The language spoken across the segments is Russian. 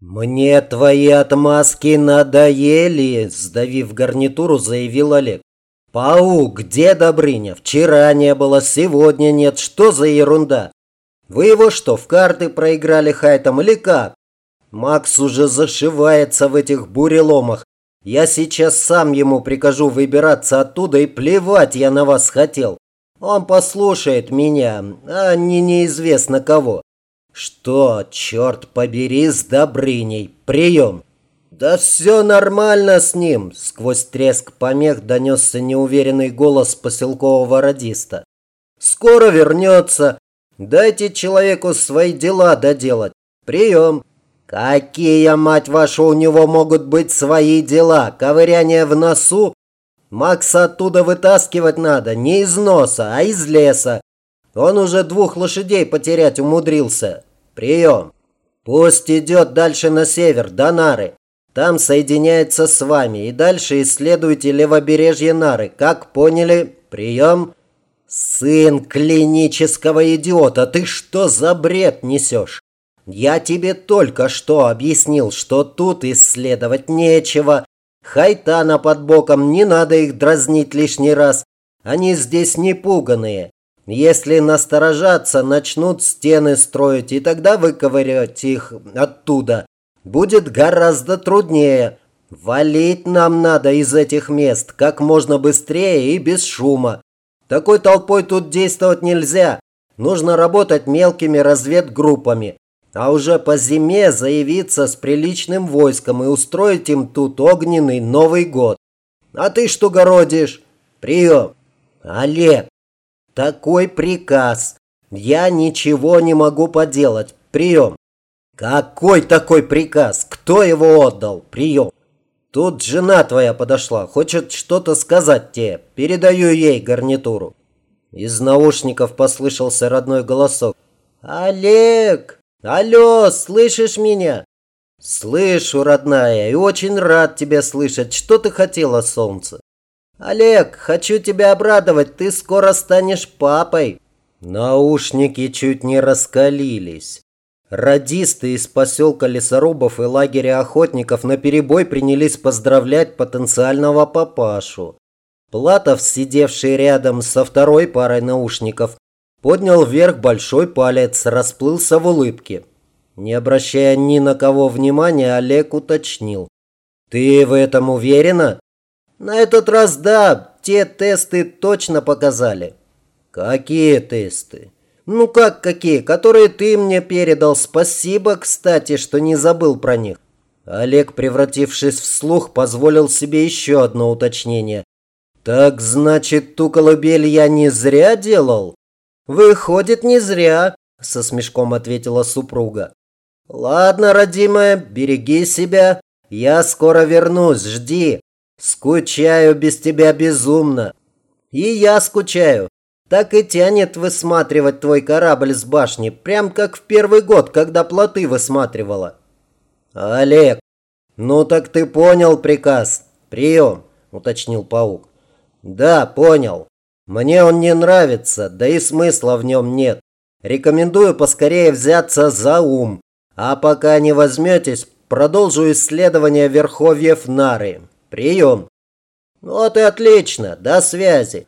«Мне твои отмазки надоели», – сдавив гарнитуру, заявил Олег. «Паук, где Добрыня? Вчера не было, сегодня нет. Что за ерунда? Вы его что, в карты проиграли хайтом или как? Макс уже зашивается в этих буреломах. Я сейчас сам ему прикажу выбираться оттуда и плевать я на вас хотел. Он послушает меня, а не неизвестно кого. «Что, черт побери, с Добрыней? Прием!» «Да все нормально с ним!» – сквозь треск помех донесся неуверенный голос поселкового радиста. «Скоро вернется. Дайте человеку свои дела доделать. Прием!» «Какие, мать вашу, у него могут быть свои дела? Ковыряние в носу? Макса оттуда вытаскивать надо, не из носа, а из леса. Он уже двух лошадей потерять умудрился. Прием. Пусть идет дальше на север, до Нары. Там соединяется с вами. И дальше исследуйте левобережье Нары. Как поняли? Прием. Сын клинического идиота, ты что за бред несешь? Я тебе только что объяснил, что тут исследовать нечего. Хайтана под боком, не надо их дразнить лишний раз. Они здесь не пуганые. Если насторожаться, начнут стены строить, и тогда выковырять их оттуда будет гораздо труднее. Валить нам надо из этих мест как можно быстрее и без шума. Такой толпой тут действовать нельзя. Нужно работать мелкими разведгруппами. А уже по зиме заявиться с приличным войском и устроить им тут огненный Новый год. А ты что городишь? Прием. Олег, такой приказ. Я ничего не могу поделать. Прием. Какой такой приказ? Кто его отдал? Прием. Тут жена твоя подошла, хочет что-то сказать тебе. Передаю ей гарнитуру. Из наушников послышался родной голосок. Олег! Алло, слышишь меня? Слышу, родная, и очень рад тебя слышать. Что ты хотела, солнце? «Олег, хочу тебя обрадовать, ты скоро станешь папой!» Наушники чуть не раскалились. Радисты из поселка лесорубов и лагеря охотников наперебой принялись поздравлять потенциального папашу. Платов, сидевший рядом со второй парой наушников, поднял вверх большой палец, расплылся в улыбке. Не обращая ни на кого внимания, Олег уточнил. «Ты в этом уверена?» На этот раз да, те тесты точно показали. Какие тесты? Ну как какие, которые ты мне передал. Спасибо, кстати, что не забыл про них. Олег, превратившись в слух, позволил себе еще одно уточнение. Так значит, ту колыбель я не зря делал? Выходит, не зря, со смешком ответила супруга. Ладно, родимая, береги себя. Я скоро вернусь, жди. Скучаю без тебя безумно. И я скучаю. Так и тянет высматривать твой корабль с башни, прям как в первый год, когда плоты высматривала. Олег, ну так ты понял приказ. Прием, уточнил паук. Да, понял. Мне он не нравится, да и смысла в нем нет. Рекомендую поскорее взяться за ум. А пока не возьметесь, продолжу исследование верховьев Нары. Прием. Вот и отлично. До связи.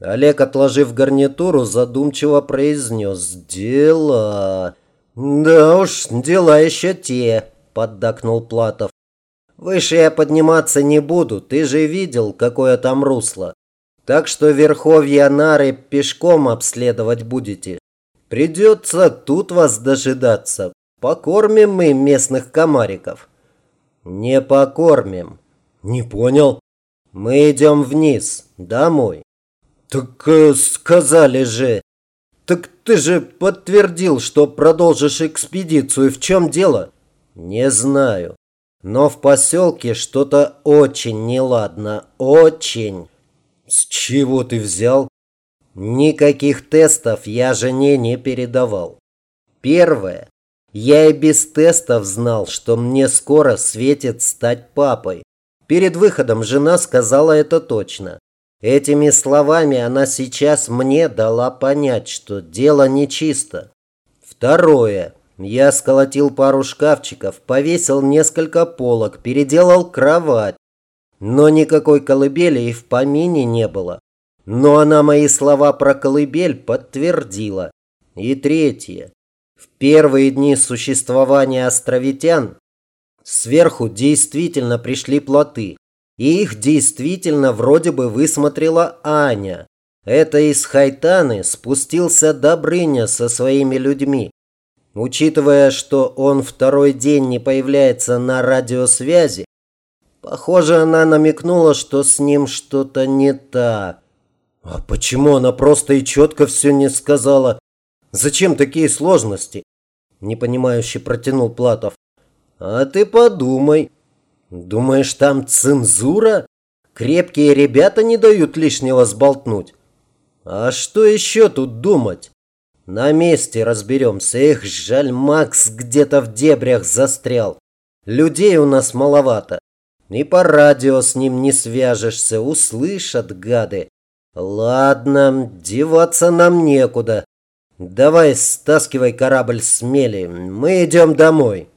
Олег, отложив гарнитуру, задумчиво произнес. Дела. Да уж, дела еще те, поддакнул Платов. Выше я подниматься не буду, ты же видел, какое там русло. Так что верховья нары пешком обследовать будете. Придется тут вас дожидаться. Покормим мы местных комариков. Не покормим. Не понял. Мы идем вниз, домой. Так э, сказали же. Так ты же подтвердил, что продолжишь экспедицию. В чем дело? Не знаю. Но в поселке что-то очень неладно. Очень. С чего ты взял? Никаких тестов я жене не передавал. Первое. Я и без тестов знал, что мне скоро светит стать папой. Перед выходом жена сказала это точно. Этими словами она сейчас мне дала понять, что дело нечисто. Второе. Я сколотил пару шкафчиков, повесил несколько полок, переделал кровать. Но никакой колыбели и в помине не было. Но она мои слова про колыбель подтвердила. И третье. В первые дни существования островитян сверху действительно пришли плоты. И их действительно вроде бы высмотрела Аня. Это из Хайтаны спустился Добрыня со своими людьми. Учитывая, что он второй день не появляется на радиосвязи, похоже, она намекнула, что с ним что-то не так. А почему она просто и четко все не сказала? Зачем такие сложности? Непонимающе протянул Платов. А ты подумай. Думаешь, там цензура? Крепкие ребята не дают лишнего сболтнуть. А что еще тут думать? На месте разберемся. Эх, жаль, Макс где-то в дебрях застрял. Людей у нас маловато. И по радио с ним не свяжешься, услышат гады. Ладно, деваться нам некуда. Давай стаскивай корабль с мели, мы идем домой.